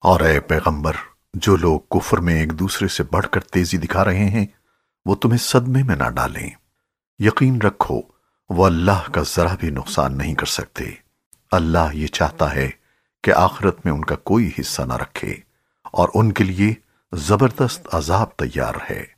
اور اے پیغمبر، جو لوگ کفر میں ایک دوسرے سے بڑھ کر تیزی دکھا رہے ہیں، وہ تمہیں صدمے میں نہ ڈالیں۔ یقین رکھو، وہ اللہ کا ذرا بھی نقصان نہیں کر سکتے۔ اللہ یہ چاہتا ہے کہ آخرت میں ان کا کوئی حصہ نہ رکھے اور ان کے لیے زبردست عذاب تیار ہے